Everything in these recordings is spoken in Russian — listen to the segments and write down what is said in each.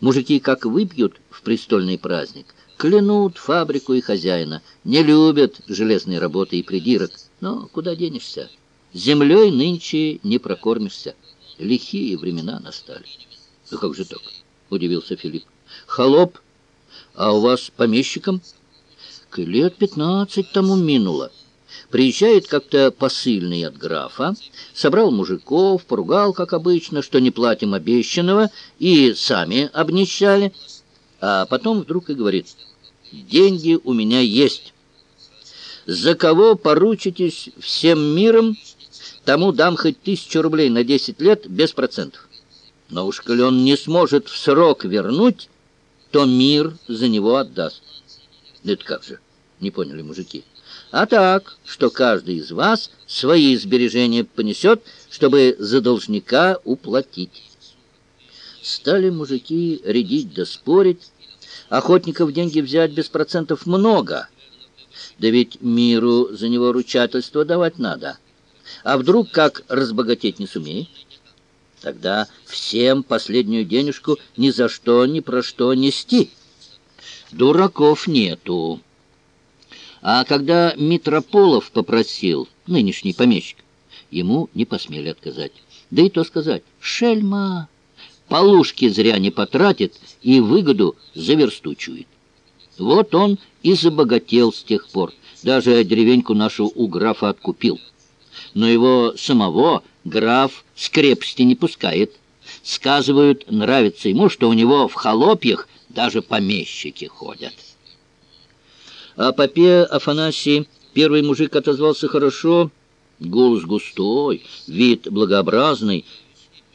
Мужики как выпьют в престольный праздник, клянут фабрику и хозяина, не любят железной работы и придирок. Но куда денешься? Землей нынче не прокормишься. Лихие времена настали. — Да как же так? — удивился Филипп. — Холоп, а у вас помещиком? — лет пятнадцать тому минуло. Приезжает как-то посыльный от графа, собрал мужиков, поругал, как обычно, что не платим обещанного, и сами обнищали. А потом вдруг и говорит, деньги у меня есть. За кого поручитесь всем миром, тому дам хоть тысячу рублей на десять лет без процентов. Но уж коли он не сможет в срок вернуть, то мир за него отдаст. Это как же? Не поняли мужики. А так, что каждый из вас свои сбережения понесет, чтобы за должника уплатить. Стали мужики рядить да спорить. Охотников деньги взять без процентов много. Да ведь миру за него ручательство давать надо. А вдруг как разбогатеть не сумеет? Тогда всем последнюю денежку ни за что, ни про что нести. Дураков нету. А когда Митрополов попросил, нынешний помещик, ему не посмели отказать. Да и то сказать, шельма, полушки зря не потратит и выгоду заверстучует. Вот он и забогател с тех пор, даже деревеньку нашу у графа откупил. Но его самого граф с крепости не пускает. Сказывают, нравится ему, что у него в холопьях даже помещики ходят. О попе Афанасии первый мужик отозвался хорошо, голос густой, вид благообразный,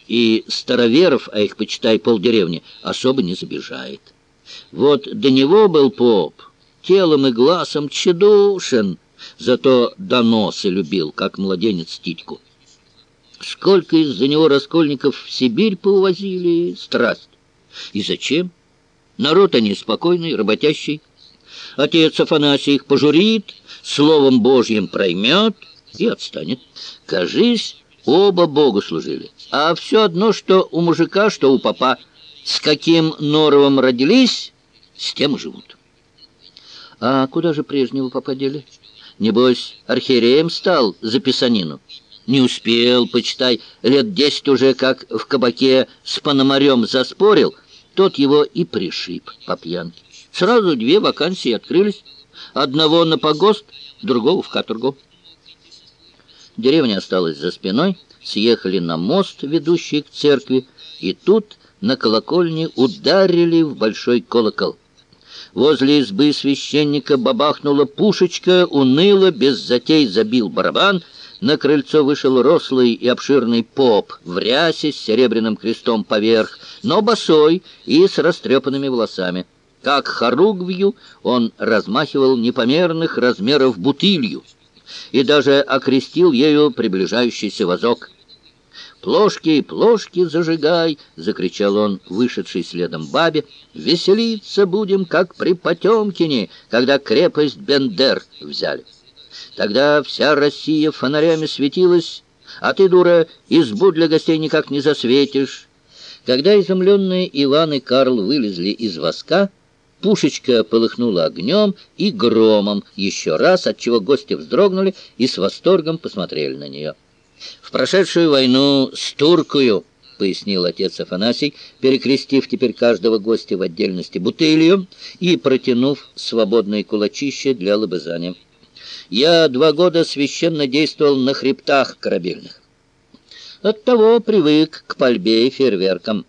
и староверов, а их, почитай, полдеревни, особо не забежает. Вот до него был поп, телом и глазом тщедушен, зато доносы любил, как младенец титьку. Сколько из-за него раскольников в Сибирь поувозили, страсть. И зачем? Народ они спокойный, работящий, Отец Афанасий их пожурит, словом Божьим проймет и отстанет. Кажись, оба Богу служили. А все одно, что у мужика, что у папа. С каким норовом родились, с тем живут. А куда же прежнего папа дели? Небось, архиереем стал за писанину. Не успел, почитай, лет десять уже, как в кабаке с пономарем заспорил, тот его и пришиб по пьянке. Сразу две вакансии открылись. Одного на погост, другого в каторгу. Деревня осталась за спиной, съехали на мост, ведущий к церкви, и тут на колокольне ударили в большой колокол. Возле избы священника бабахнула пушечка, уныло, без затей забил барабан. На крыльцо вышел рослый и обширный поп в рясе с серебряным крестом поверх, но босой и с растрепанными волосами. Как хоругвью он размахивал непомерных размеров бутылью и даже окрестил ею приближающийся вазок. «Плошки, плошки зажигай!» — закричал он, вышедший следом бабе. «Веселиться будем, как при Потемкине, когда крепость Бендер взяли. Тогда вся Россия фонарями светилась, а ты, дура, избу для гостей никак не засветишь». Когда изумленные Иван и Карл вылезли из воска, Пушечка полыхнула огнем и громом еще раз, отчего гости вздрогнули и с восторгом посмотрели на нее. «В прошедшую войну с Туркою», — пояснил отец Афанасий, перекрестив теперь каждого гостя в отдельности бутылью и протянув свободные кулачище для лобызания. «Я два года священно действовал на хребтах корабельных. Оттого привык к пальбе и фейерверкам.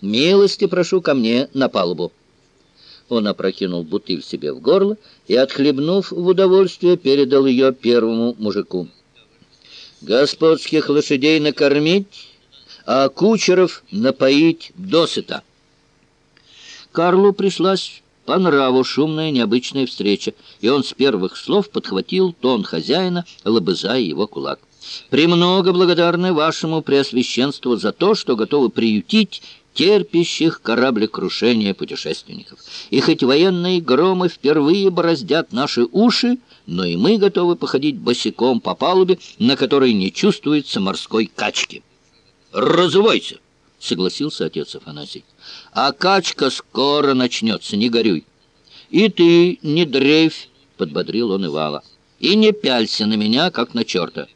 Милости прошу ко мне на палубу». Он опрокинул бутыль себе в горло и, отхлебнув в удовольствие, передал ее первому мужику. «Господских лошадей накормить, а кучеров напоить досыта». Карлу пришлась по нраву шумная необычная встреча, и он с первых слов подхватил тон хозяина, лобызая его кулак. «Премного благодарны вашему преосвященству за то, что готовы приютить терпящих кораблекрушения путешественников. И хоть военные громы впервые бороздят наши уши, но и мы готовы походить босиком по палубе, на которой не чувствуется морской качки. «Разувайся! — согласился отец Афанасий. «А качка скоро начнется, не горюй. И ты не дрейфь, — подбодрил он Ивала, — и не пялься на меня, как на черта.